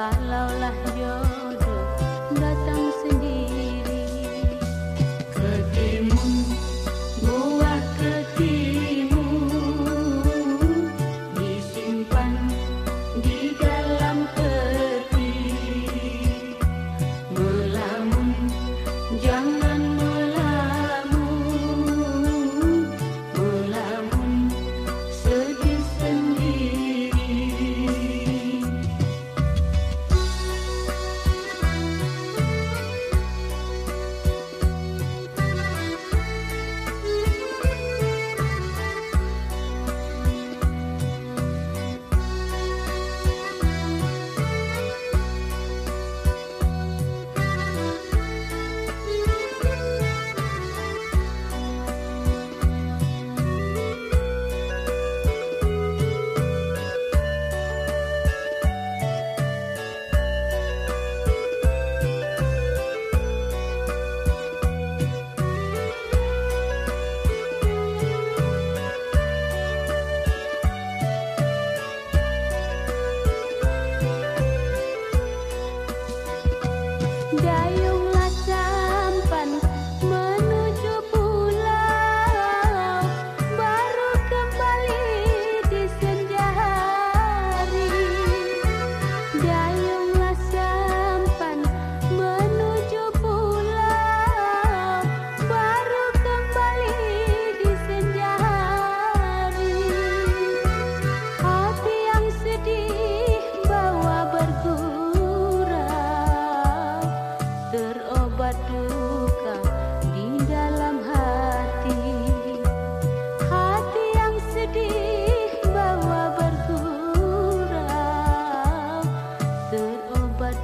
todas las olas yo.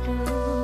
嗯